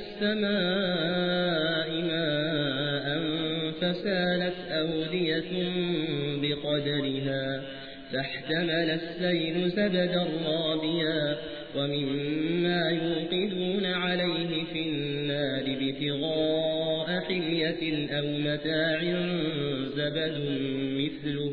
السماء ماء فسالت أودية بقدرها فاحتمل السيل زبدا رابيا ومما يوقدون عليه في النار ابتغاء حلية أو متاع زبد مثله